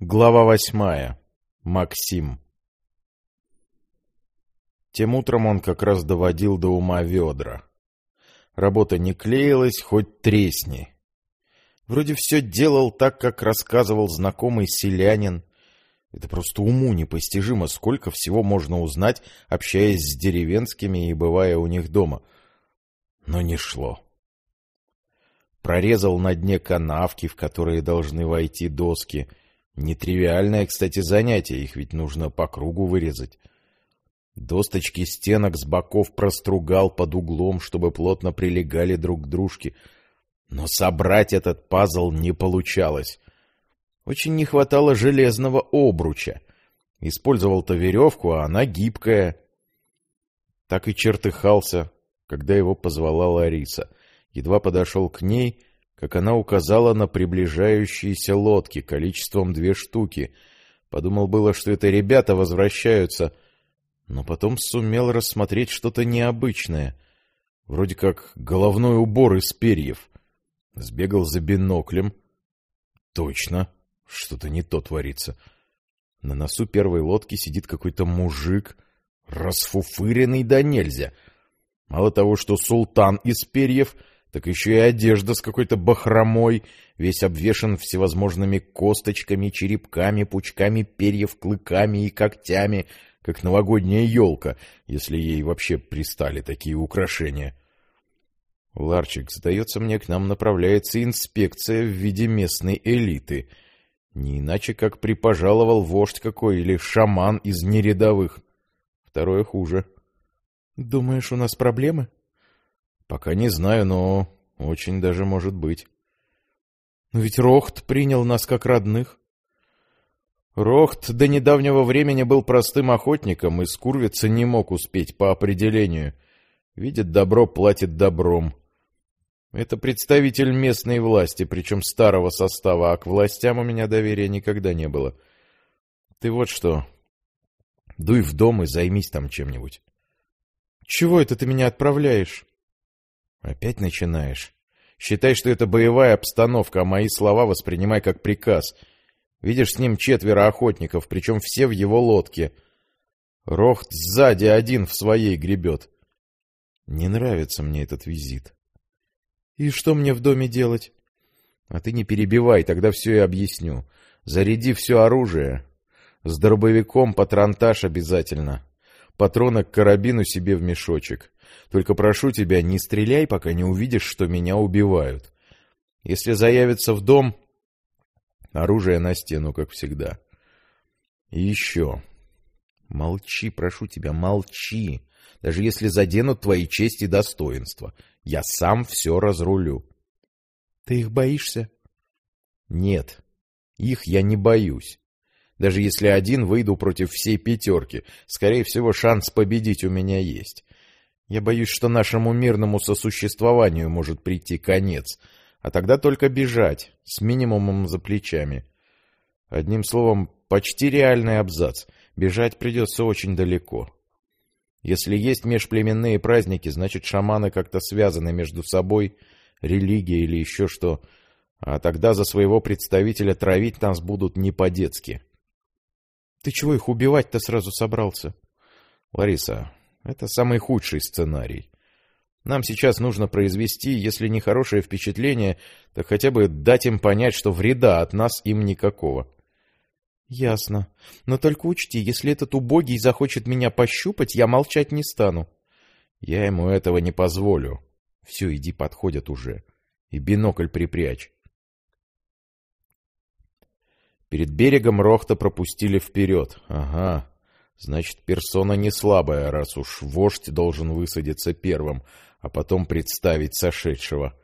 Глава восьмая. Максим. Тем утром он как раз доводил до ума ведра. Работа не клеилась, хоть тресни. Вроде все делал так, как рассказывал знакомый селянин. Это просто уму непостижимо, сколько всего можно узнать, общаясь с деревенскими и бывая у них дома. Но не шло. Прорезал на дне канавки, в которые должны войти доски — Нетривиальное, кстати, занятие, их ведь нужно по кругу вырезать. Досточки стенок с боков простругал под углом, чтобы плотно прилегали друг к дружке. Но собрать этот пазл не получалось. Очень не хватало железного обруча. Использовал-то веревку, а она гибкая. Так и чертыхался, когда его позвала Лариса. Едва подошел к ней, как она указала на приближающиеся лодки количеством две штуки. Подумал было, что это ребята возвращаются, но потом сумел рассмотреть что-то необычное, вроде как головной убор из перьев. Сбегал за биноклем. Точно, что-то не то творится. На носу первой лодки сидит какой-то мужик, расфуфыренный да нельзя. Мало того, что султан из перьев — так еще и одежда с какой-то бахромой, весь обвешан всевозможными косточками, черепками, пучками перьев, клыками и когтями, как новогодняя елка, если ей вообще пристали такие украшения. Ларчик, сдается мне, к нам направляется инспекция в виде местной элиты. Не иначе, как припожаловал вождь какой или шаман из нерядовых. Второе хуже. — Думаешь, у нас проблемы? — Пока не знаю, но очень даже может быть. Но ведь Рохт принял нас как родных. Рохт до недавнего времени был простым охотником и скурвиться не мог успеть по определению. Видит добро, платит добром. Это представитель местной власти, причем старого состава, а к властям у меня доверия никогда не было. Ты вот что, дуй в дом и займись там чем-нибудь. — Чего это ты меня отправляешь? Опять начинаешь. Считай, что это боевая обстановка, а мои слова воспринимай как приказ. Видишь, с ним четверо охотников, причем все в его лодке. Рохт сзади один в своей гребет. Не нравится мне этот визит. И что мне в доме делать? А ты не перебивай, тогда все и объясню. Заряди все оружие. С дробовиком патронтаж обязательно. Патроны к карабину себе в мешочек. Только прошу тебя, не стреляй, пока не увидишь, что меня убивают. Если заявится в дом, оружие на стену, как всегда. И еще. Молчи, прошу тебя, молчи. Даже если заденут твои честь и достоинства. Я сам все разрулю. Ты их боишься? Нет, их я не боюсь. Даже если один выйду против всей пятерки, скорее всего, шанс победить у меня есть. Я боюсь, что нашему мирному сосуществованию может прийти конец, а тогда только бежать, с минимумом за плечами. Одним словом, почти реальный абзац. Бежать придется очень далеко. Если есть межплеменные праздники, значит шаманы как-то связаны между собой, религия или еще что, а тогда за своего представителя травить нас будут не по-детски. Ты чего их убивать-то сразу собрался? Лариса, это самый худший сценарий. Нам сейчас нужно произвести, если не хорошее впечатление, так хотя бы дать им понять, что вреда от нас им никакого. Ясно. Но только учти, если этот убогий захочет меня пощупать, я молчать не стану. Я ему этого не позволю. Все, иди, подходят уже. И бинокль припрячь. Перед берегом Рохта пропустили вперед. Ага, Значит, персона не слабая, раз уж вождь должен высадиться первым, а потом представить сошедшего.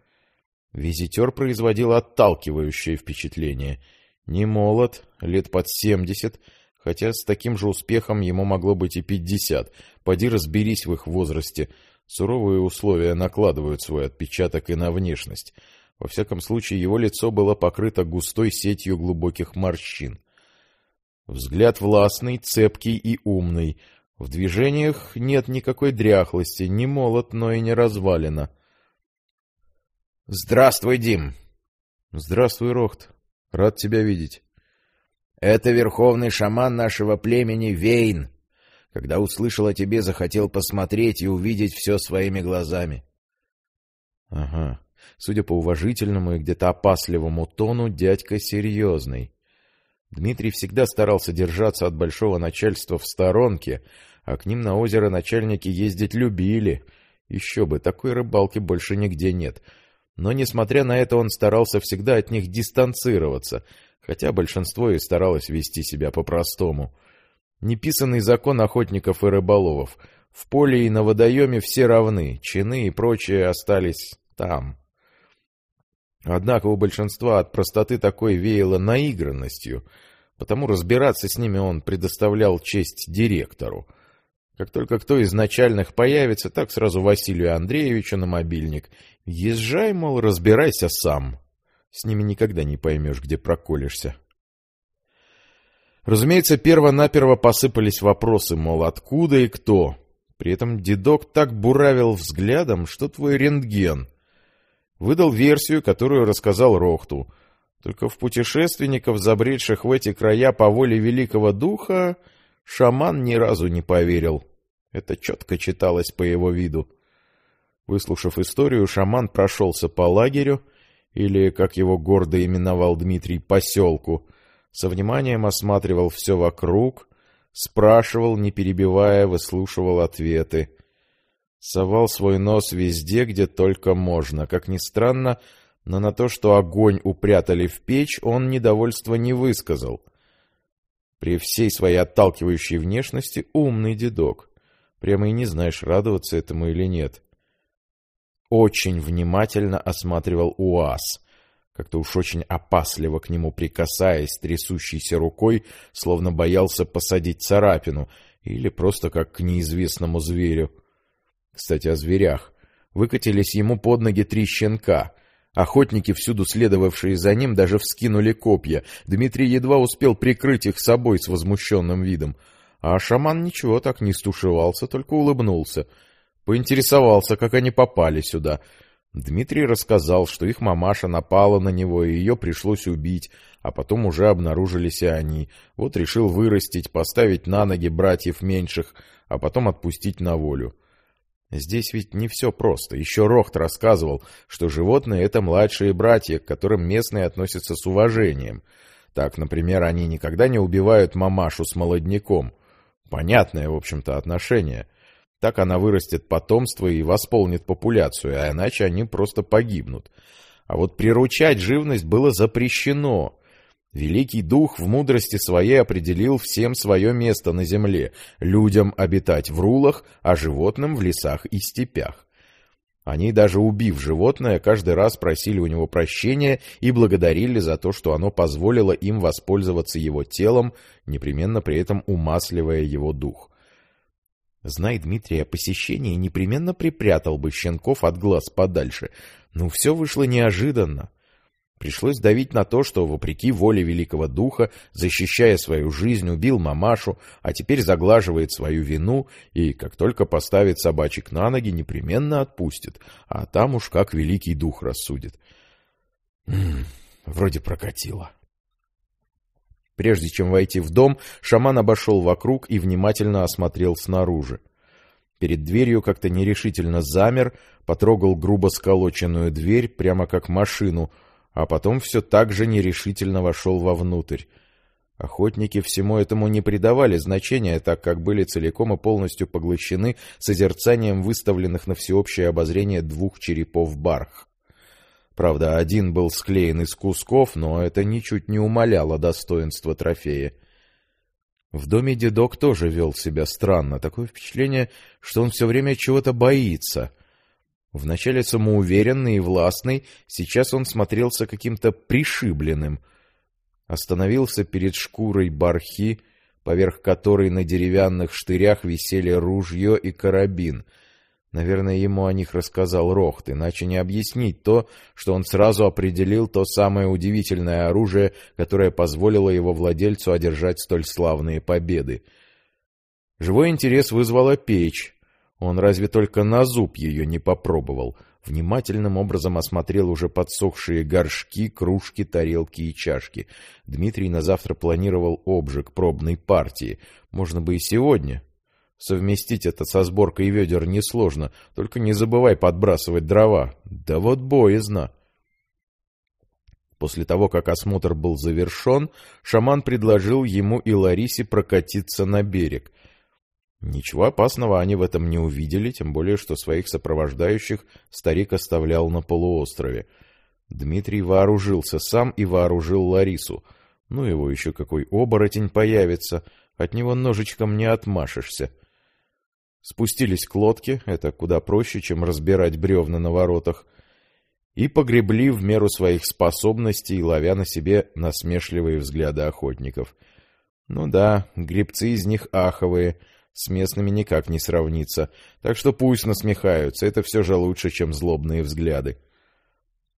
Визитер производил отталкивающее впечатление. Не молод, лет под семьдесят, хотя с таким же успехом ему могло быть и пятьдесят. Поди разберись в их возрасте. Суровые условия накладывают свой отпечаток и на внешность. Во всяком случае, его лицо было покрыто густой сетью глубоких морщин. Взгляд властный, цепкий и умный. В движениях нет никакой дряхлости, не молод, но и не развалина. «Здравствуй, Дим!» «Здравствуй, Рохт. Рад тебя видеть». Это верховный шаман нашего племени Вейн. Когда услышал о тебе, захотел посмотреть и увидеть все своими глазами. Ага. Судя по уважительному и где-то опасливому тону, дядька серьезный. Дмитрий всегда старался держаться от большого начальства в сторонке, а к ним на озеро начальники ездить любили. Еще бы, такой рыбалки больше нигде нет. Но, несмотря на это, он старался всегда от них дистанцироваться, хотя большинство и старалось вести себя по-простому. Неписанный закон охотников и рыболовов. В поле и на водоеме все равны, чины и прочее остались там. Однако у большинства от простоты такой веяло наигранностью, потому разбираться с ними он предоставлял честь директору. Как только кто из начальных появится, так сразу Василию Андреевичу на мобильник. Езжай, мол, разбирайся сам. С ними никогда не поймешь, где проколешься. Разумеется, перво-наперво посыпались вопросы, мол, откуда и кто. При этом дедок так буравил взглядом, что твой рентген — Выдал версию, которую рассказал Рохту. Только в путешественников, забредших в эти края по воле великого духа, шаман ни разу не поверил. Это четко читалось по его виду. Выслушав историю, шаман прошелся по лагерю, или, как его гордо именовал Дмитрий, поселку, со вниманием осматривал все вокруг, спрашивал, не перебивая, выслушивал ответы совал свой нос везде, где только можно. Как ни странно, но на то, что огонь упрятали в печь, он недовольства не высказал. При всей своей отталкивающей внешности умный дедок. Прямо и не знаешь, радоваться этому или нет. Очень внимательно осматривал УАЗ, как-то уж очень опасливо к нему прикасаясь трясущейся рукой, словно боялся посадить царапину, или просто как к неизвестному зверю. Кстати, о зверях. Выкатились ему под ноги три щенка. Охотники, всюду следовавшие за ним, даже вскинули копья. Дмитрий едва успел прикрыть их собой с возмущенным видом. А шаман ничего так не стушевался, только улыбнулся. Поинтересовался, как они попали сюда. Дмитрий рассказал, что их мамаша напала на него, и ее пришлось убить, а потом уже обнаружились и они. Вот решил вырастить, поставить на ноги братьев меньших, а потом отпустить на волю. Здесь ведь не все просто. Еще Рохт рассказывал, что животные — это младшие братья, к которым местные относятся с уважением. Так, например, они никогда не убивают мамашу с молодняком. Понятное, в общем-то, отношение. Так она вырастет потомство и восполнит популяцию, а иначе они просто погибнут. А вот приручать живность было запрещено. Великий Дух в мудрости своей определил всем свое место на земле, людям обитать в рулах, а животным в лесах и степях. Они, даже убив животное, каждый раз просили у него прощения и благодарили за то, что оно позволило им воспользоваться его телом, непременно при этом умасливая его дух. Знай Дмитрий о посещении, непременно припрятал бы щенков от глаз подальше. Но все вышло неожиданно. Пришлось давить на то, что, вопреки воле Великого Духа, защищая свою жизнь, убил мамашу, а теперь заглаживает свою вину и, как только поставит собачек на ноги, непременно отпустит, а там уж как Великий Дух рассудит. М -м, вроде прокатило. Прежде чем войти в дом, шаман обошел вокруг и внимательно осмотрел снаружи. Перед дверью как-то нерешительно замер, потрогал грубо сколоченную дверь, прямо как машину — а потом все так же нерешительно вошел вовнутрь. Охотники всему этому не придавали значения, так как были целиком и полностью поглощены созерцанием выставленных на всеобщее обозрение двух черепов барх. Правда, один был склеен из кусков, но это ничуть не умаляло достоинства трофея. В доме дедок тоже вел себя странно, такое впечатление, что он все время чего-то боится — Вначале самоуверенный и властный, сейчас он смотрелся каким-то пришибленным. Остановился перед шкурой бархи, поверх которой на деревянных штырях висели ружье и карабин. Наверное, ему о них рассказал Рохт, иначе не объяснить то, что он сразу определил то самое удивительное оружие, которое позволило его владельцу одержать столь славные победы. Живой интерес вызвала печь, он разве только на зуб ее не попробовал. внимательным образом осмотрел уже подсохшие горшки, кружки, тарелки и чашки. Дмитрий на завтра планировал обжиг пробной партии. Можно бы и сегодня. Совместить это со сборкой ведер несложно, только не забывай подбрасывать дрова. Да вот боязно. После того, как осмотр был завершен, шаман предложил ему и Ларисе прокатиться на берег. Ничего опасного они в этом не увидели, тем более, что своих сопровождающих старик оставлял на полуострове. Дмитрий вооружился сам и вооружил Ларису. Ну его еще какой оборотень появится, от него ножичком не отмашешься. Спустились к лодке, это куда проще, чем разбирать бревна на воротах, и погребли в меру своих способностей, ловя на себе насмешливые взгляды охотников. Ну да, гребцы из них аховые — с местными никак не сравнится, так что пусть насмехаются, это все же лучше, чем злобные взгляды.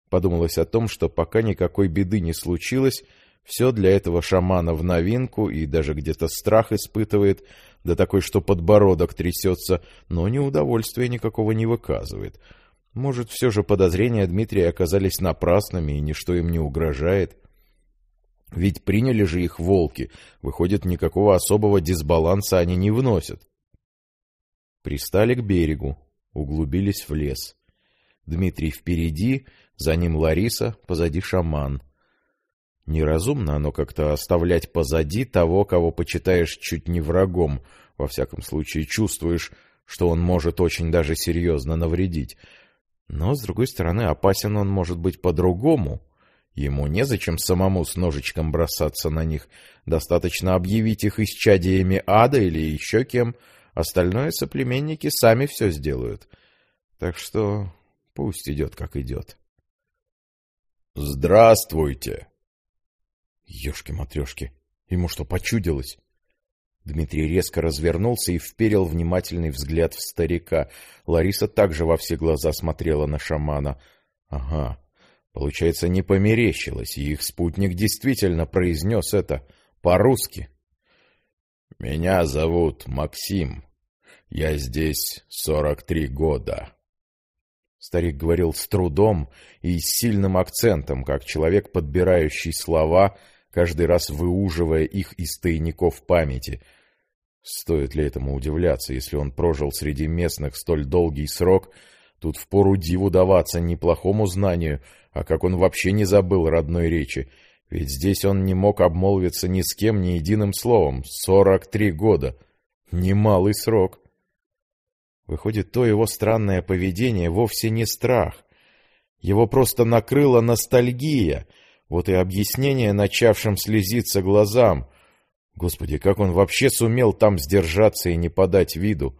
Подумалось о том, что пока никакой беды не случилось, все для этого шамана в новинку и даже где-то страх испытывает, да такой, что подбородок трясется, но ни удовольствия никакого не выказывает. Может, все же подозрения Дмитрия оказались напрасными, и ничто им не угрожает. Ведь приняли же их волки. Выходит, никакого особого дисбаланса они не вносят. Пристали к берегу, углубились в лес. Дмитрий впереди, за ним Лариса, позади шаман. Неразумно оно как-то оставлять позади того, кого почитаешь чуть не врагом, во всяком случае чувствуешь, что он может очень даже серьезно навредить. Но, с другой стороны, опасен он может быть по-другому — Ему незачем самому с ножичком бросаться на них. Достаточно объявить их исчадиями ада или еще кем. Остальное соплеменники сами все сделают. Так что пусть идет, как идет. «Здравствуйте!» Ёшки-матрёшки, ему что, почудилось? Дмитрий резко развернулся и вперил внимательный взгляд в старика. Лариса также во все глаза смотрела на шамана. «Ага, Получается, не померещилось, и их спутник действительно произнес это по-русски. «Меня зовут Максим. Я здесь сорок три года». Старик говорил с трудом и с сильным акцентом, как человек, подбирающий слова, каждый раз выуживая их из тайников памяти. Стоит ли этому удивляться, если он прожил среди местных столь долгий срок — Тут впору диву даваться неплохому знанию, а как он вообще не забыл родной речи. Ведь здесь он не мог обмолвиться ни с кем, ни единым словом. Сорок три года. Немалый срок. Выходит, то его странное поведение вовсе не страх. Его просто накрыла ностальгия. Вот и объяснение начавшим слезиться глазам. Господи, как он вообще сумел там сдержаться и не подать виду?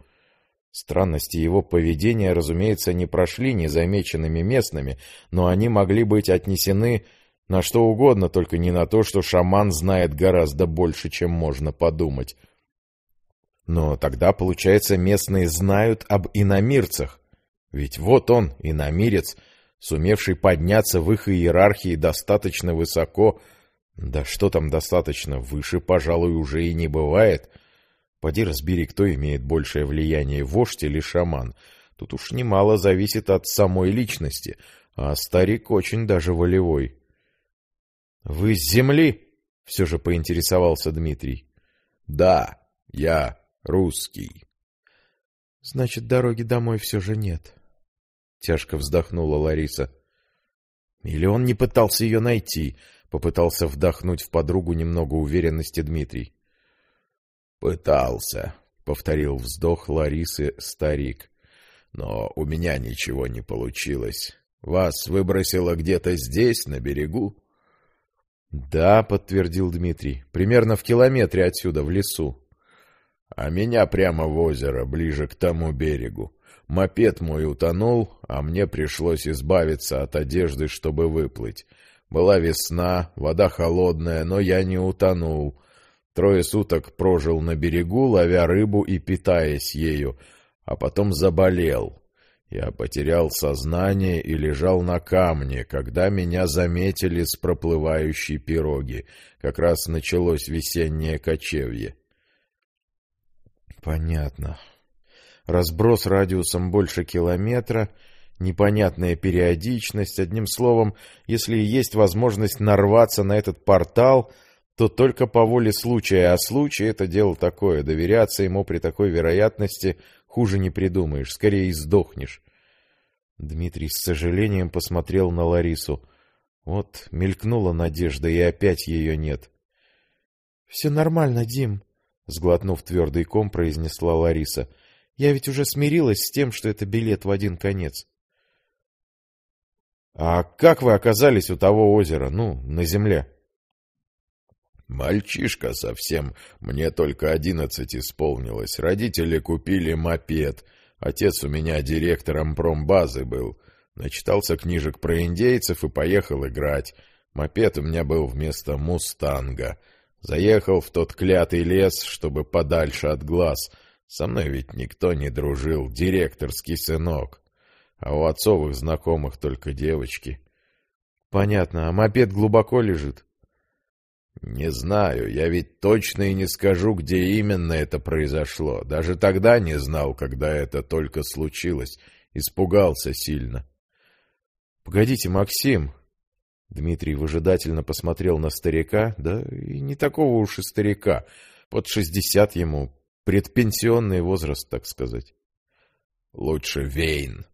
Странности его поведения, разумеется, не прошли незамеченными местными, но они могли быть отнесены на что угодно, только не на то, что шаман знает гораздо больше, чем можно подумать. Но тогда, получается, местные знают об иномирцах. Ведь вот он, иномирец, сумевший подняться в их иерархии достаточно высоко, да что там достаточно, выше, пожалуй, уже и не бывает — Поди разбери, кто имеет большее влияние, вождь или шаман. Тут уж немало зависит от самой личности, а старик очень даже волевой. — Вы с земли? — все же поинтересовался Дмитрий. — Да, я русский. — Значит, дороги домой все же нет. Тяжко вздохнула Лариса. Или он не пытался ее найти, попытался вдохнуть в подругу немного уверенности Дмитрий. «Пытался», — повторил вздох Ларисы старик. «Но у меня ничего не получилось. Вас выбросило где-то здесь, на берегу?» «Да», — подтвердил Дмитрий, — «примерно в километре отсюда, в лесу». «А меня прямо в озеро, ближе к тому берегу. Мопед мой утонул, а мне пришлось избавиться от одежды, чтобы выплыть. Была весна, вода холодная, но я не утонул» Трое суток прожил на берегу, ловя рыбу и питаясь ею, а потом заболел. Я потерял сознание и лежал на камне, когда меня заметили с проплывающей пироги. Как раз началось весеннее кочевье. Понятно. Разброс радиусом больше километра, непонятная периодичность. Одним словом, если есть возможность нарваться на этот портал, то только по воле случая, а случай — это дело такое. Доверяться ему при такой вероятности хуже не придумаешь, скорее сдохнешь. Дмитрий с сожалением посмотрел на Ларису. Вот мелькнула надежда, и опять ее нет. — Все нормально, Дим, — сглотнув твердый ком, произнесла Лариса. — Я ведь уже смирилась с тем, что это билет в один конец. — А как вы оказались у того озера, ну, на земле? — Мальчишка совсем, мне только одиннадцать исполнилось. Родители купили мопед. Отец у меня директором промбазы был. Начитался книжек про индейцев и поехал играть. Мопед у меня был вместо «Мустанга». Заехал в тот клятый лес, чтобы подальше от глаз. Со мной ведь никто не дружил, директорский сынок. А у отцовых знакомых только девочки. Понятно, а мопед глубоко лежит? Не знаю, я ведь точно и не скажу, где именно это произошло. Даже тогда не знал, когда это только случилось. Испугался сильно. Погодите, Максим, Дмитрий выжидательно посмотрел на старика, да и не такого уж и старика, под шестьдесят ему, предпенсионный возраст, так сказать. Лучше Вейн.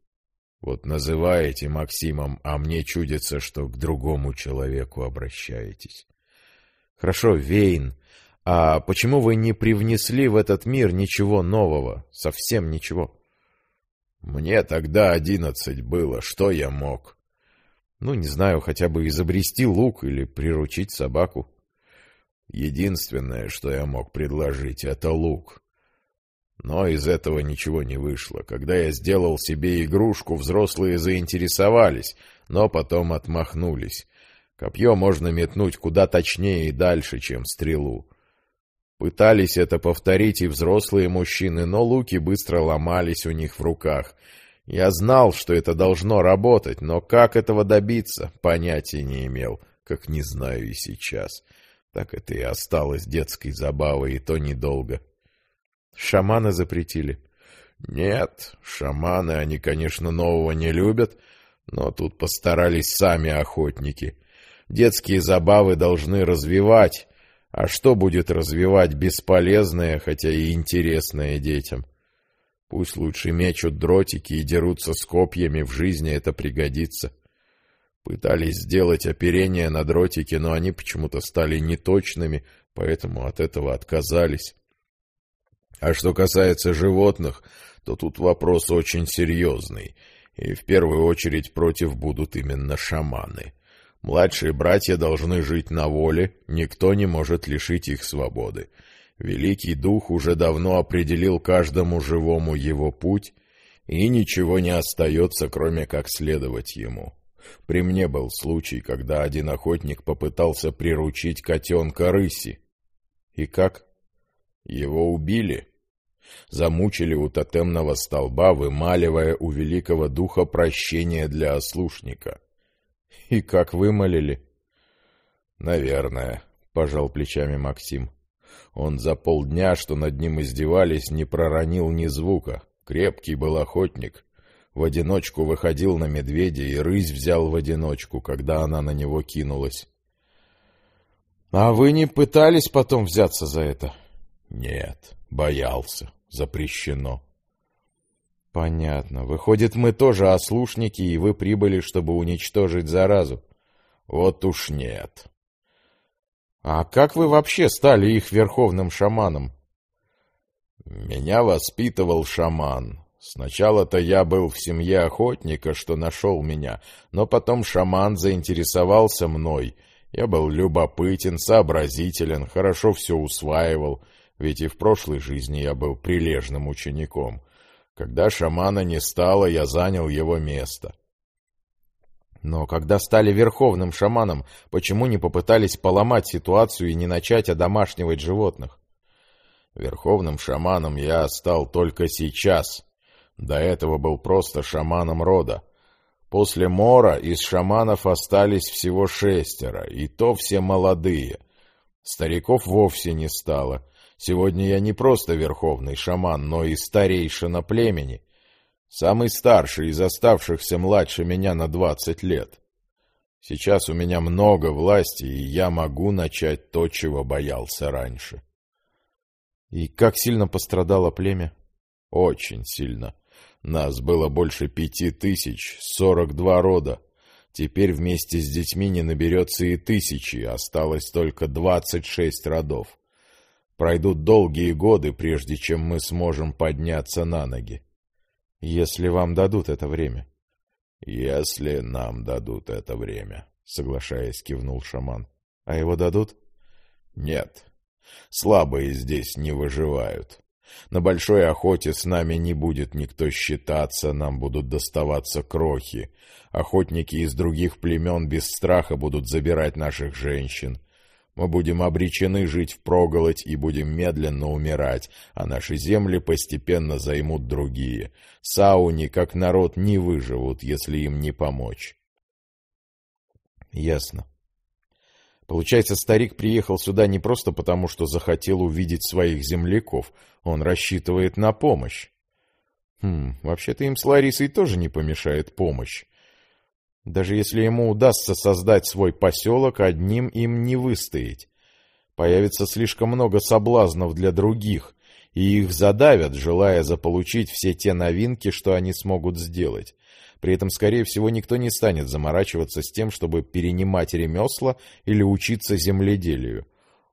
Вот называете Максимом, а мне чудится, что к другому человеку обращаетесь. Хорошо, Вейн. А почему вы не привнесли в этот мир ничего нового? Совсем ничего. Мне тогда одиннадцать было, что я мог? Ну, не знаю, хотя бы изобрести лук или приручить собаку. Единственное, что я мог предложить, это лук. Но из этого ничего не вышло. Когда я сделал себе игрушку, взрослые заинтересовались, но потом отмахнулись. Копье можно метнуть куда точнее и дальше, чем стрелу. Пытались это повторить и взрослые мужчины, но луки быстро ломались у них в руках — я знал, что это должно работать, но как этого добиться, понятия не имел, как не знаю и сейчас. Так это и осталось детской забавой, и то недолго. Шаманы запретили. Нет, шаманы, они, конечно, нового не любят, но тут постарались сами охотники. Детские забавы должны развивать, а что будет развивать бесполезное, хотя и интересное детям? Пусть лучше мечут дротики и дерутся с копьями, в жизни это пригодится. Пытались сделать оперение на дротике, но они почему-то стали неточными, поэтому от этого отказались. А что касается животных, то тут вопрос очень серьезный, и в первую очередь против будут именно шаманы. Младшие братья должны жить на воле, никто не может лишить их свободы. Великий Дух уже давно определил каждому живому его путь, и ничего не остается, кроме как следовать ему. При мне был случай, когда один охотник попытался приручить котенка рыси. И как? Его убили. Замучили у тотемного столба, вымаливая у великого духа прощение для ослушника. И как вымолили? Наверное, пожал плечами Максим. Он за полдня, что над ним издевались, не проронил ни звука. Крепкий был охотник. В одиночку выходил на медведя, и рысь взял в одиночку, когда она на него кинулась. — А вы не пытались потом взяться за это? — Нет, боялся. Запрещено. — Понятно. Выходит, мы тоже ослушники, и вы прибыли, чтобы уничтожить заразу? — Вот уж нет. А как вы вообще стали их верховным шаманом? Меня воспитывал шаман. Сначала-то я был в семье охотника, что нашел меня, но потом шаман заинтересовался мной. Я был любопытен, сообразителен, хорошо все усваивал, ведь и в прошлой жизни я был прилежным учеником. Когда шамана не стало, я занял его место. Но когда стали верховным шаманом, почему не попытались поломать ситуацию и не начать одомашнивать животных? Верховным шаманом я стал только сейчас. До этого был просто шаманом рода. После Мора из шаманов остались всего шестеро, и то все молодые. Стариков вовсе не стало. Сегодня я не просто верховный шаман, но и старейшина племени. Самый старший из оставшихся младше меня на двадцать лет. Сейчас у меня много власти, и я могу начать то, чего боялся раньше. И как сильно пострадало племя? Очень сильно. Нас было больше пяти тысяч, сорок два рода. Теперь вместе с детьми не наберется и тысячи, осталось только двадцать шесть родов. Пройдут долгие годы, прежде чем мы сможем подняться на ноги. Если вам дадут это время. Если нам дадут это время, соглашаясь, кивнул шаман. А его дадут? Нет. Слабые здесь не выживают. На большой охоте с нами не будет никто считаться, нам будут доставаться крохи. Охотники из других племен без страха будут забирать наших женщин. Мы будем обречены жить впроголодь и будем медленно умирать, а наши земли постепенно займут другие. Сауни, как народ, не выживут, если им не помочь. Ясно. Получается, старик приехал сюда не просто потому, что захотел увидеть своих земляков. Он рассчитывает на помощь. Хм, вообще-то им с Ларисой тоже не помешает помощь. Даже если ему удастся создать свой поселок, одним им не выстоять. Появится слишком много соблазнов для других, и их задавят, желая заполучить все те новинки, что они смогут сделать. При этом, скорее всего, никто не станет заморачиваться с тем, чтобы перенимать ремесла или учиться земледелию.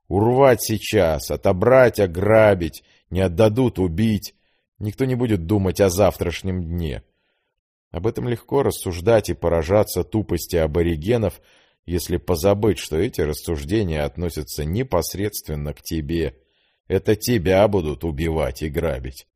Урвать сейчас, отобрать, ограбить, не отдадут убить. Никто не будет думать о завтрашнем дне. Об этом легко рассуждать и поражаться тупости аборигенов, если позабыть, что эти рассуждения относятся непосредственно к тебе. Это тебя будут убивать и грабить.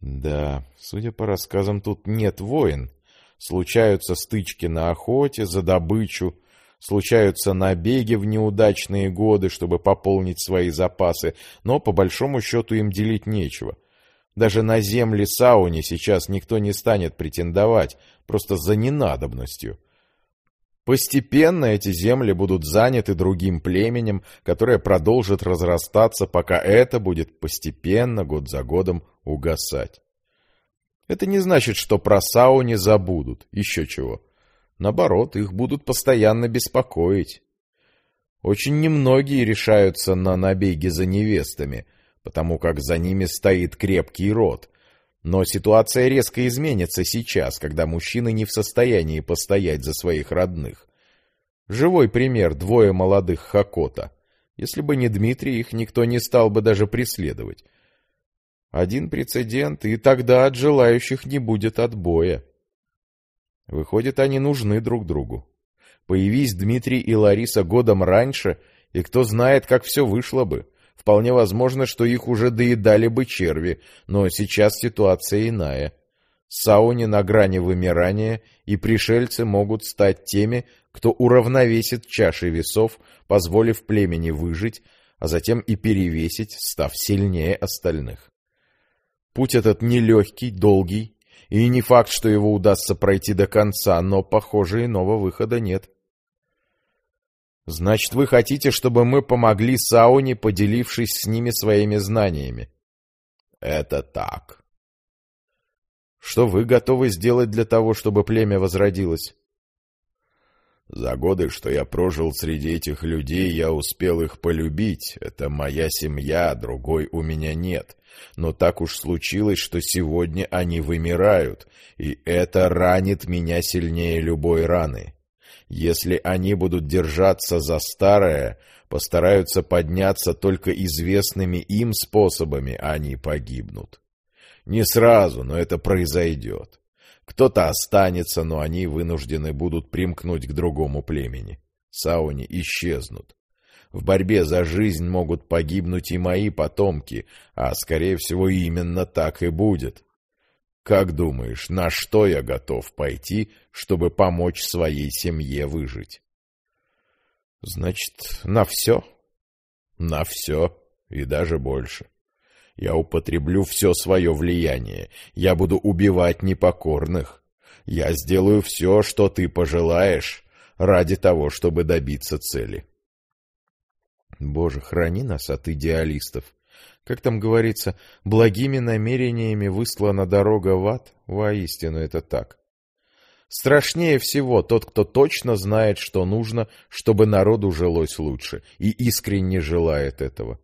Да, судя по рассказам, тут нет войн. Случаются стычки на охоте, за добычу, случаются набеги в неудачные годы, чтобы пополнить свои запасы, но по большому счету им делить нечего. Даже на земли Сауни сейчас никто не станет претендовать, просто за ненадобностью. Постепенно эти земли будут заняты другим племенем, которое продолжит разрастаться, пока это будет постепенно, год за годом, угасать. Это не значит, что про Сауни забудут, еще чего. Наоборот, их будут постоянно беспокоить. Очень немногие решаются на набеги за невестами, потому как за ними стоит крепкий род. Но ситуация резко изменится сейчас, когда мужчины не в состоянии постоять за своих родных. Живой пример двое молодых Хакота. Если бы не Дмитрий, их никто не стал бы даже преследовать. Один прецедент, и тогда от желающих не будет отбоя. Выходит, они нужны друг другу. Появись Дмитрий и Лариса годом раньше, и кто знает, как все вышло бы. Вполне возможно, что их уже доедали бы черви, но сейчас ситуация иная. Сауни на грани вымирания, и пришельцы могут стать теми, кто уравновесит чаши весов, позволив племени выжить, а затем и перевесить, став сильнее остальных. Путь этот нелегкий, долгий, и не факт, что его удастся пройти до конца, но, похоже, иного выхода нет. Значит, вы хотите, чтобы мы помогли Сауне, поделившись с ними своими знаниями? Это так. Что вы готовы сделать для того, чтобы племя возродилось? За годы, что я прожил среди этих людей, я успел их полюбить. Это моя семья, другой у меня нет. Но так уж случилось, что сегодня они вымирают, и это ранит меня сильнее любой раны. Если они будут держаться за старое, постараются подняться только известными им способами, они погибнут. Не сразу, но это произойдет. Кто-то останется, но они вынуждены будут примкнуть к другому племени. Сауни исчезнут. В борьбе за жизнь могут погибнуть и мои потомки, а, скорее всего, именно так и будет. Как думаешь, на что я готов пойти, чтобы помочь своей семье выжить? Значит, на все? На все, и даже больше. Я употреблю все свое влияние. Я буду убивать непокорных. Я сделаю все, что ты пожелаешь, ради того, чтобы добиться цели. Боже, храни нас от идеалистов. Как там говорится, благими намерениями выслана дорога в ад? Воистину это так. Страшнее всего тот, кто точно знает, что нужно, чтобы народу жилось лучше, и искренне желает этого.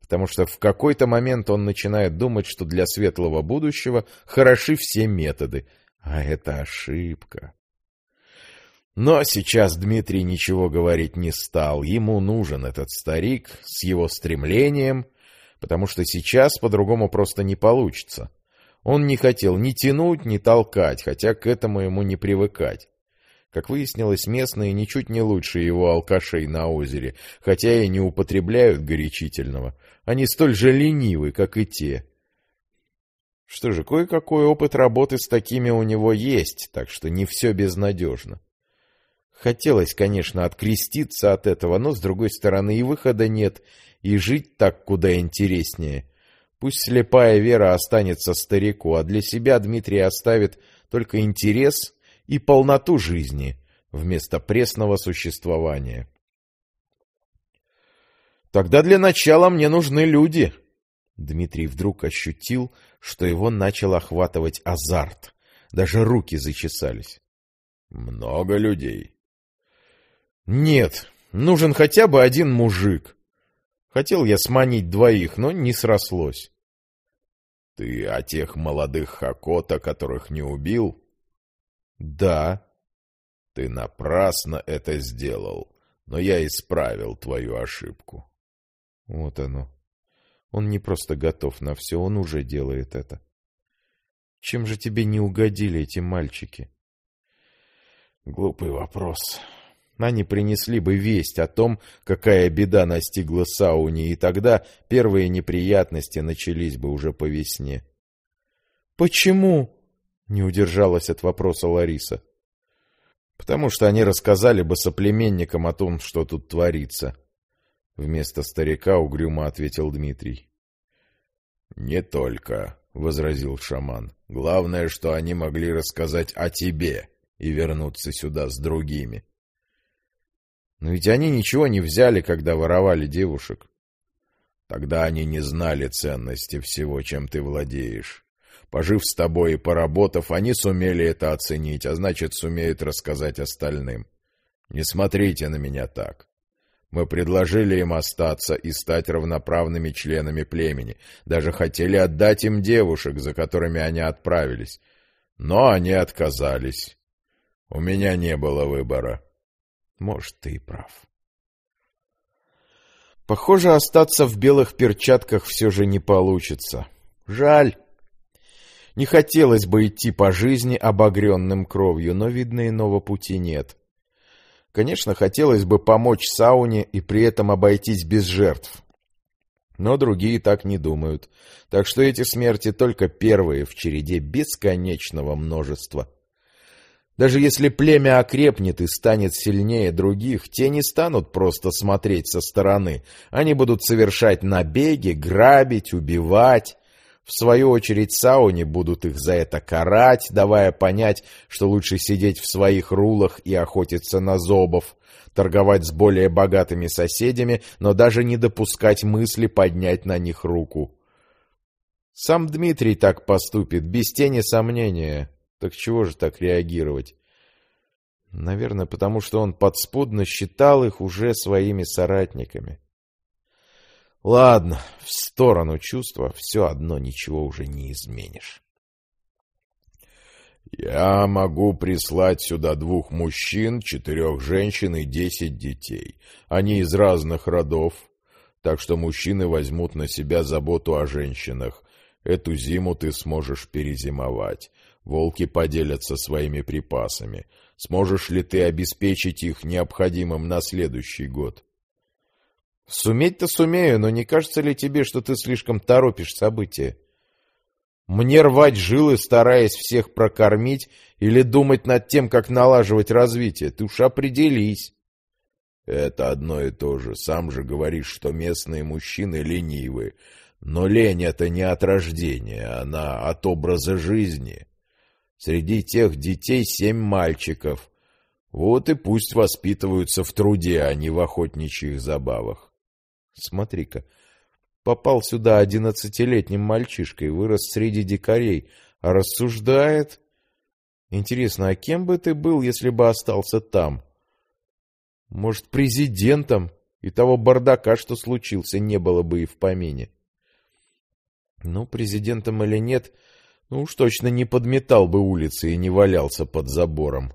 Потому что в какой-то момент он начинает думать, что для светлого будущего хороши все методы, а это ошибка. Но сейчас Дмитрий ничего говорить не стал. Ему нужен этот старик с его стремлением, потому что сейчас по-другому просто не получится. Он не хотел ни тянуть, ни толкать, хотя к этому ему не привыкать. Как выяснилось, местные ничуть не лучше его алкашей на озере, хотя и не употребляют горячительного. Они столь же ленивы, как и те. Что же, кое-какой опыт работы с такими у него есть, так что не все безнадежно. Хотелось, конечно, откреститься от этого, но, с другой стороны, и выхода нет, и жить так куда интереснее. Пусть слепая вера останется старику, а для себя Дмитрий оставит только интерес и полноту жизни вместо пресного существования. Тогда для начала мне нужны люди. Дмитрий вдруг ощутил, что его начал охватывать азарт. Даже руки зачесались. Много людей. Нет, нужен хотя бы один мужик. Хотел я сманить двоих, но не срослось. Ты о тех молодых Хакота, которых не убил? Да. Ты напрасно это сделал, но я исправил твою ошибку. Вот оно. Он не просто готов на все, он уже делает это. Чем же тебе не угодили эти мальчики? Глупый вопрос. Они принесли бы весть о том, какая беда настигла Сауни, и тогда первые неприятности начались бы уже по весне. «Почему?» — не удержалась от вопроса Лариса. «Потому что они рассказали бы соплеменникам о том, что тут творится». Вместо старика угрюмо ответил Дмитрий. «Не только», — возразил шаман. «Главное, что они могли рассказать о тебе и вернуться сюда с другими». Но ведь они ничего не взяли, когда воровали девушек. Тогда они не знали ценности всего, чем ты владеешь. Пожив с тобой и поработав, они сумели это оценить, а значит, сумеют рассказать остальным. Не смотрите на меня так. Мы предложили им остаться и стать равноправными членами племени, даже хотели отдать им девушек, за которыми они отправились. Но они отказались. У меня не было выбора. Может, ты и прав. Похоже, остаться в белых перчатках все же не получится. Жаль. Не хотелось бы идти по жизни обогренным кровью, но, видно, иного пути нет. Конечно, хотелось бы помочь сауне и при этом обойтись без жертв. Но другие так не думают. Так что эти смерти только первые в череде бесконечного множества. Даже если племя окрепнет и станет сильнее других, те не станут просто смотреть со стороны. Они будут совершать набеги, грабить, убивать. В свою очередь сауни будут их за это карать, давая понять, что лучше сидеть в своих рулах и охотиться на зобов, торговать с более богатыми соседями, но даже не допускать мысли поднять на них руку. Сам Дмитрий так поступит, без тени сомнения. Так чего же так реагировать? Наверное, потому что он подспудно считал их уже своими соратниками. Ладно, в сторону чувства все одно ничего уже не изменишь. Я могу прислать сюда двух мужчин, четырех женщин и десять детей. Они из разных родов, так что мужчины возьмут на себя заботу о женщинах. Эту зиму ты сможешь перезимовать. Волки поделятся своими припасами. Сможешь ли ты обеспечить их необходимым на следующий год? Суметь-то сумею, но не кажется ли тебе, что ты слишком торопишь события? Мне рвать жилы, стараясь всех прокормить, или думать над тем, как налаживать развитие? Ты уж определись. Это одно и то же. Сам же говоришь, что местные мужчины ленивы. Но лень — это не от рождения, она от образа жизни. Среди тех детей семь мальчиков. Вот и пусть воспитываются в труде, а не в охотничьих забавах. Смотри-ка, попал сюда одиннадцатилетним мальчишкой, вырос среди дикарей, а рассуждает... Интересно, а кем бы ты был, если бы остался там? Может, президентом? И того бардака, что случился, не было бы и в помине. Ну, президентом или нет, ну уж точно не подметал бы улицы и не валялся под забором.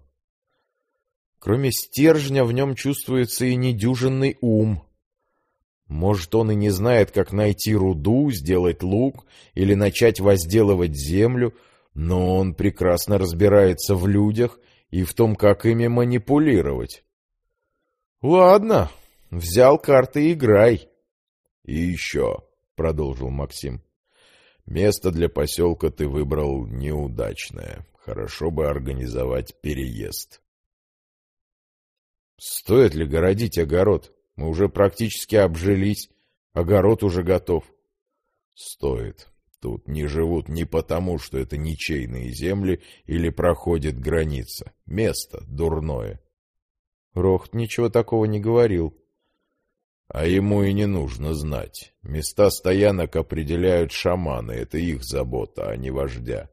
Кроме стержня в нем чувствуется и недюжинный ум. Может, он и не знает, как найти руду, сделать лук или начать возделывать землю, но он прекрасно разбирается в людях и в том, как ими манипулировать. Ладно, взял карты и играй. — И еще, — продолжил Максим, — место для поселка ты выбрал неудачное. Хорошо бы организовать переезд. — Стоит ли городить огород? Мы уже практически обжились, огород уже готов. — Стоит. Тут не живут не потому, что это ничейные земли или проходит граница. Место дурное. Рохт ничего такого не говорил. А ему и не нужно знать. Места стоянок определяют шаманы, это их забота, а не вождя.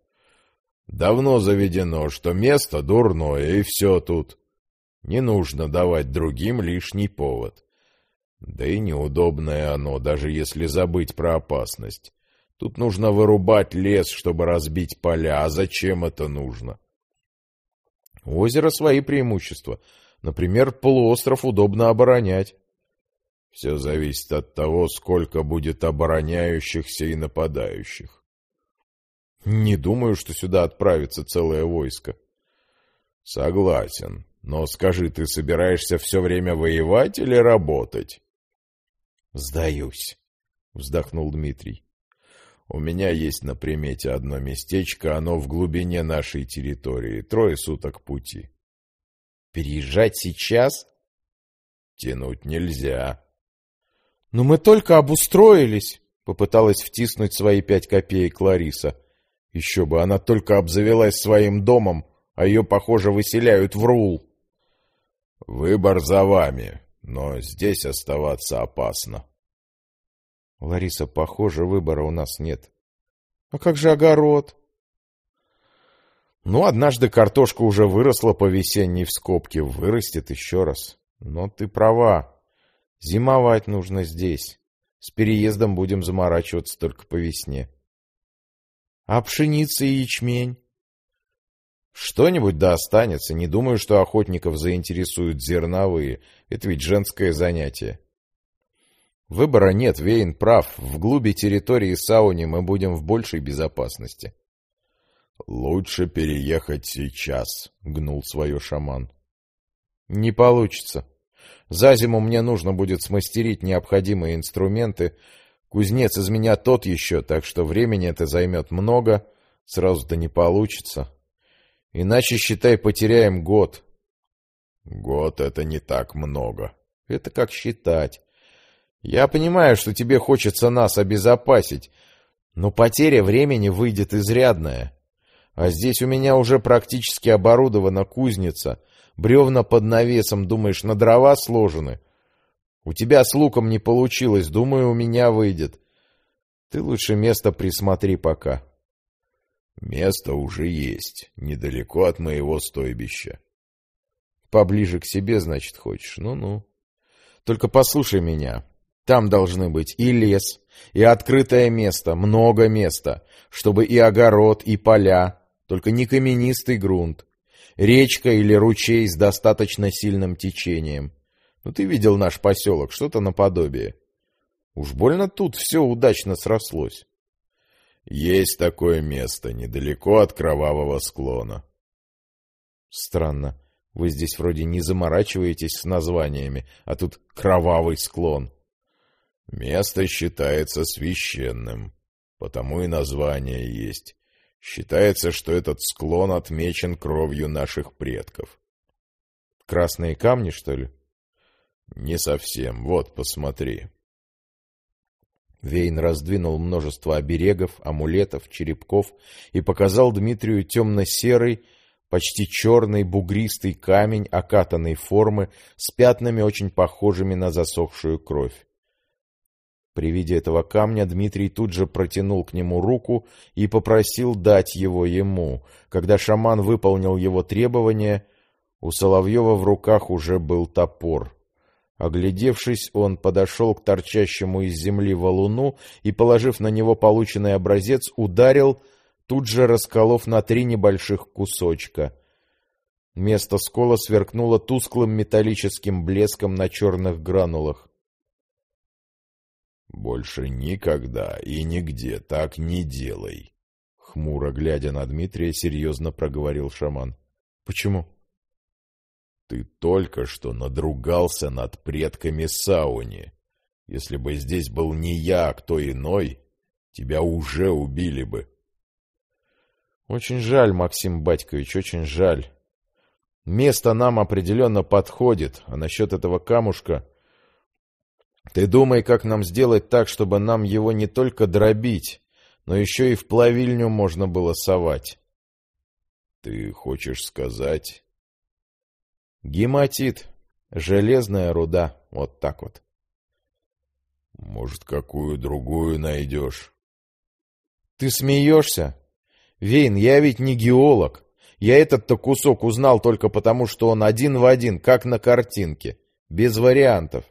Давно заведено, что место дурное, и все тут. Не нужно давать другим лишний повод. Да и неудобное оно, даже если забыть про опасность. Тут нужно вырубать лес, чтобы разбить поля. А зачем это нужно? У озера свои преимущества. Например, полуостров удобно оборонять. Все зависит от того, сколько будет обороняющихся и нападающих. Не думаю, что сюда отправится целое войско. Согласен. Но скажи, ты собираешься все время воевать или работать? Сдаюсь, вздохнул Дмитрий. У меня есть на примете одно местечко, оно в глубине нашей территории, трое суток пути. Переезжать сейчас? Тянуть нельзя. Но мы только обустроились, попыталась втиснуть свои пять копеек Лариса. Еще бы, она только обзавелась своим домом, а ее, похоже, выселяют в Рул. Выбор за вами, но здесь оставаться опасно. Лариса, похоже, выбора у нас нет. А как же огород? Ну, однажды картошка уже выросла по весенней в скобке, вырастет еще раз. Но ты права. Зимовать нужно здесь. С переездом будем заморачиваться только по весне. А пшеница и ячмень? Что-нибудь да останется. Не думаю, что охотников заинтересуют зерновые. Это ведь женское занятие. Выбора нет, Вейн прав. В глуби территории Сауни мы будем в большей безопасности. Лучше переехать сейчас, гнул свое шаман. Не получится. За зиму мне нужно будет смастерить необходимые инструменты. Кузнец из меня тот еще, так что времени это займет много. Сразу-то не получится. Иначе, считай, потеряем год. Год — это не так много. Это как считать. Я понимаю, что тебе хочется нас обезопасить, но потеря времени выйдет изрядная. А здесь у меня уже практически оборудована кузница. Бревна под навесом, думаешь, на дрова сложены? У тебя с луком не получилось, думаю, у меня выйдет. Ты лучше место присмотри пока. Место уже есть, недалеко от моего стойбища. Поближе к себе, значит, хочешь? Ну-ну. Только послушай меня. Там должны быть и лес, и открытое место, много места, чтобы и огород, и поля, только не каменистый грунт. Речка или ручей с достаточно сильным течением. Ну, ты видел наш поселок, что-то наподобие. Уж больно тут все удачно срослось. Есть такое место, недалеко от кровавого склона. Странно. Вы здесь вроде не заморачиваетесь с названиями, а тут кровавый склон. Место считается священным, потому и название есть. Считается, что этот склон отмечен кровью наших предков. Красные камни, что ли? Не совсем. Вот, посмотри. Вейн раздвинул множество оберегов, амулетов, черепков и показал Дмитрию темно-серый, почти черный бугристый камень окатанной формы с пятнами, очень похожими на засохшую кровь. При виде этого камня Дмитрий тут же протянул к нему руку и попросил дать его ему. Когда шаман выполнил его требования, у Соловьева в руках уже был топор. Оглядевшись, он подошел к торчащему из земли валуну и, положив на него полученный образец, ударил, тут же расколов на три небольших кусочка. Место скола сверкнуло тусклым металлическим блеском на черных гранулах. «Больше никогда и нигде так не делай!» Хмуро глядя на Дмитрия, серьезно проговорил шаман. «Почему?» «Ты только что надругался над предками Сауни. Если бы здесь был не я, а кто иной, тебя уже убили бы». «Очень жаль, Максим Батькович, очень жаль. Место нам определенно подходит, а насчет этого камушка... Ты думай, как нам сделать так, чтобы нам его не только дробить, но еще и в плавильню можно было совать. Ты хочешь сказать... Гематит. Железная руда. Вот так вот. Может, какую другую найдешь? Ты смеешься? Вейн, я ведь не геолог. Я этот-то кусок узнал только потому, что он один в один, как на картинке. Без вариантов.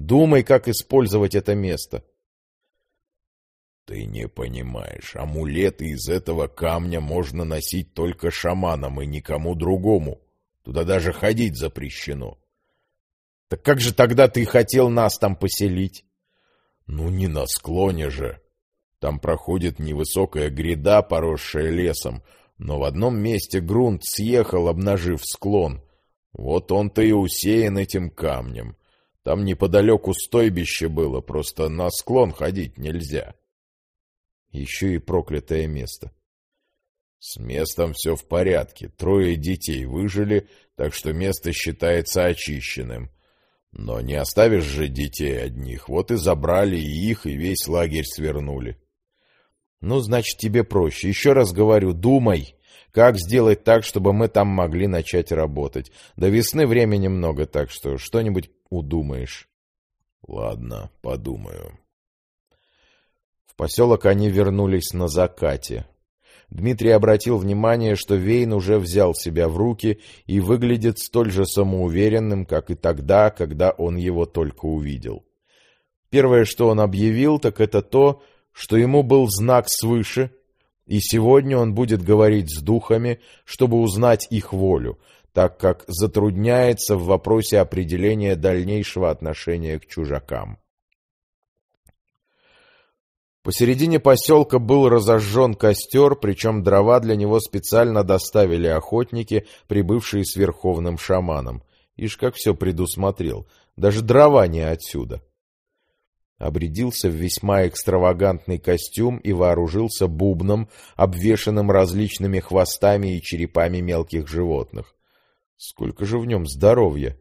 Думай, как использовать это место. Ты не понимаешь, амулеты из этого камня можно носить только шаманам и никому другому. Туда даже ходить запрещено. Так как же тогда ты хотел нас там поселить? Ну, не на склоне же. Там проходит невысокая гряда, поросшая лесом, но в одном месте грунт съехал, обнажив склон. Вот он-то и усеян этим камнем. Там неподалеку стойбище было, просто на склон ходить нельзя. Еще и проклятое место. С местом все в порядке. Трое детей выжили, так что место считается очищенным. Но не оставишь же детей одних. Вот и забрали и их, и весь лагерь свернули. Ну, значит, тебе проще. Еще раз говорю, думай, как сделать так, чтобы мы там могли начать работать. До весны времени много, так что что-нибудь удумаешь. Ладно, подумаю. В поселок они вернулись на закате. Дмитрий обратил внимание, что Вейн уже взял себя в руки и выглядит столь же самоуверенным, как и тогда, когда он его только увидел. Первое, что он объявил, так это то, что ему был знак свыше, и сегодня он будет говорить с духами, чтобы узнать их волю, так как затрудняется в вопросе определения дальнейшего отношения к чужакам. Посередине поселка был разожжен костер, причем дрова для него специально доставили охотники, прибывшие с верховным шаманом. Ишь, как все предусмотрел. Даже дрова не отсюда. Обрядился в весьма экстравагантный костюм и вооружился бубном, обвешанным различными хвостами и черепами мелких животных. Сколько же в нем здоровья!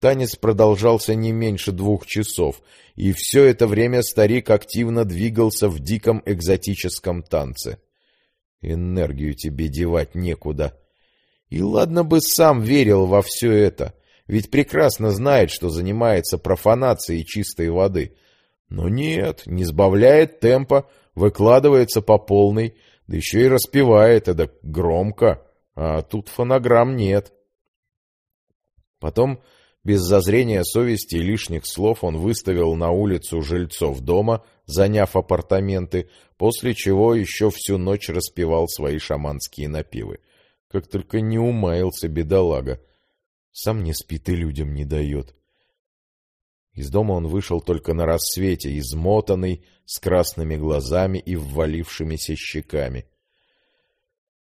Танец продолжался не меньше двух часов, и все это время старик активно двигался в диком экзотическом танце. Энергию тебе девать некуда. И ладно бы сам верил во все это, ведь прекрасно знает, что занимается профанацией чистой воды. Но нет, не сбавляет темпа, выкладывается по полной, да еще и распевает это громко, а тут фонограмм нет. Потом, без зазрения совести и лишних слов, он выставил на улицу жильцов дома, заняв апартаменты, после чего еще всю ночь распевал свои шаманские напевы. Как только не умаился бедолага. Сам не спит и людям не дает. Из дома он вышел только на рассвете, измотанный, с красными глазами и ввалившимися щеками.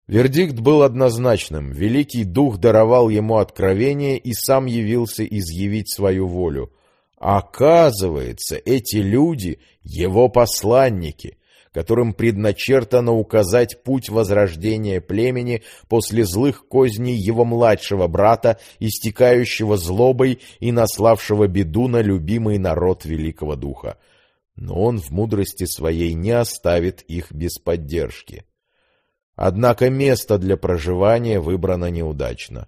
Вердикт был однозначным. Великий Дух даровал ему откровение и сам явился изъявить свою волю. Оказывается, эти люди — его посланники, которым предначертано указать путь возрождения племени после злых козней его младшего брата, истекающего злобой и наславшего беду на любимый народ Великого Духа. Но он в мудрости своей не оставит их без поддержки. Однако место для проживания выбрано неудачно.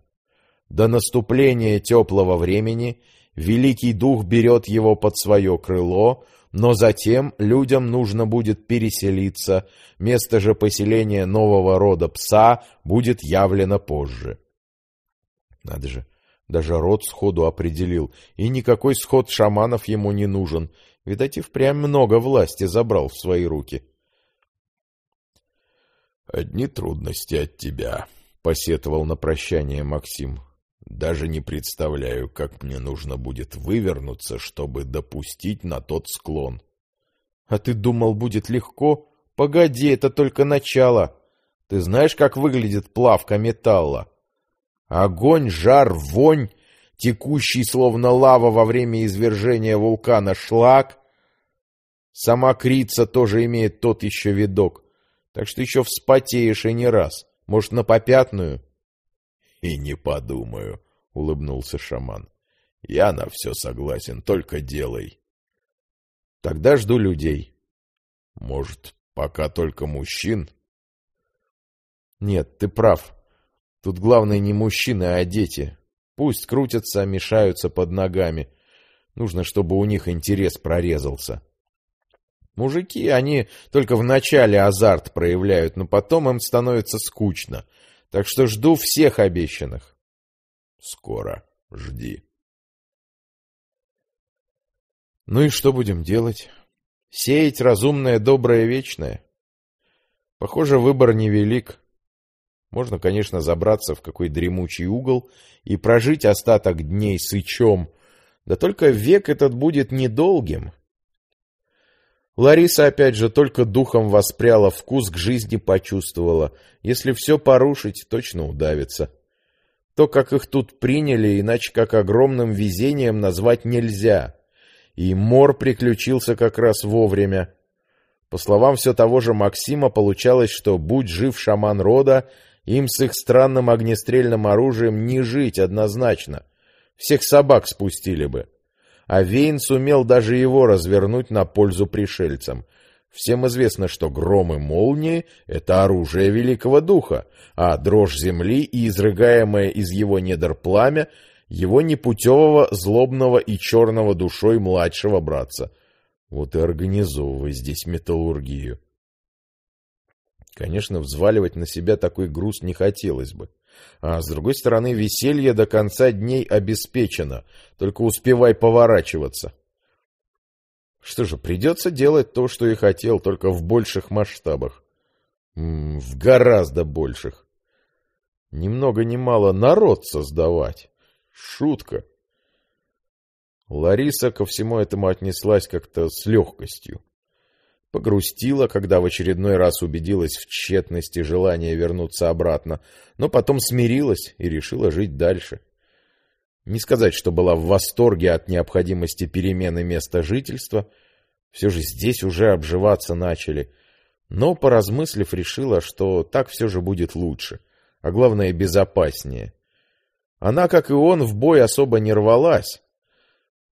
До наступления теплого времени Великий Дух берет его под свое крыло, но затем людям нужно будет переселиться, место же поселения нового рода пса будет явлено позже. Надо же, даже род сходу определил, и никакой сход шаманов ему не нужен. Видать, и впрямь много власти забрал в свои руки. — Одни трудности от тебя, — посетовал на прощание Максим. — Даже не представляю, как мне нужно будет вывернуться, чтобы допустить на тот склон. — А ты думал, будет легко? Погоди, это только начало. Ты знаешь, как выглядит плавка металла? Огонь, жар, вонь, текущий словно лава во время извержения вулкана шлак. Сама Крица тоже имеет тот еще видок, так что еще вспотеешь и не раз. Может, на попятную? — И не подумаю, — улыбнулся шаман. — Я на все согласен, только делай. — Тогда жду людей. — Может, пока только мужчин? — Нет, ты прав. Тут главное не мужчины, а дети. Пусть крутятся, мешаются под ногами. Нужно, чтобы у них интерес прорезался. Мужики, они только в начале азарт проявляют, но потом им становится скучно. Так что жду всех обещанных. Скоро. Жди. Ну и что будем делать? Сеять разумное, доброе, вечное? Похоже, выбор невелик. Можно, конечно, забраться в какой дремучий угол и прожить остаток дней сычом, да только век этот будет недолгим. Лариса, опять же, только духом воспряла, вкус к жизни почувствовала. Если все порушить, точно удавится. То, как их тут приняли, иначе как огромным везением назвать нельзя. И мор приключился как раз вовремя. По словам все того же Максима, получалось, что, будь жив шаман рода, им с их странным огнестрельным оружием не жить однозначно. Всех собак спустили бы. А Вейн сумел даже его развернуть на пользу пришельцам. Всем известно, что гром и молнии — это оружие великого духа, а дрожь земли и изрыгаемое из его недр пламя — его непутевого, злобного и черного душой младшего братца. Вот и организовывай здесь металлургию. Конечно, взваливать на себя такой груз не хотелось бы. А с другой стороны, веселье до конца дней обеспечено, только успевай поворачиваться. Что же, придется делать то, что и хотел, только в больших масштабах. М -м, в гораздо больших. Ни много ни мало народ создавать. Шутка. Лариса ко всему этому отнеслась как-то с легкостью. Погрустила, когда в очередной раз убедилась в тщетности желания вернуться обратно, но потом смирилась и решила жить дальше. Не сказать, что была в восторге от необходимости перемены места жительства, все же здесь уже обживаться начали, но, поразмыслив, решила, что так все же будет лучше, а главное безопаснее. Она, как и он, в бой особо не рвалась.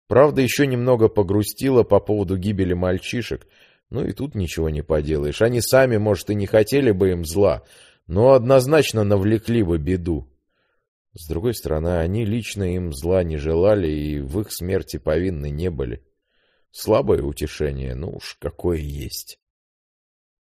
Правда, еще немного погрустила по поводу гибели мальчишек — ну и тут ничего не поделаешь. Они сами, может, и не хотели бы им зла, но однозначно навлекли бы беду. С другой стороны, они лично им зла не желали и в их смерти повинны не были. Слабое утешение, ну уж какое есть.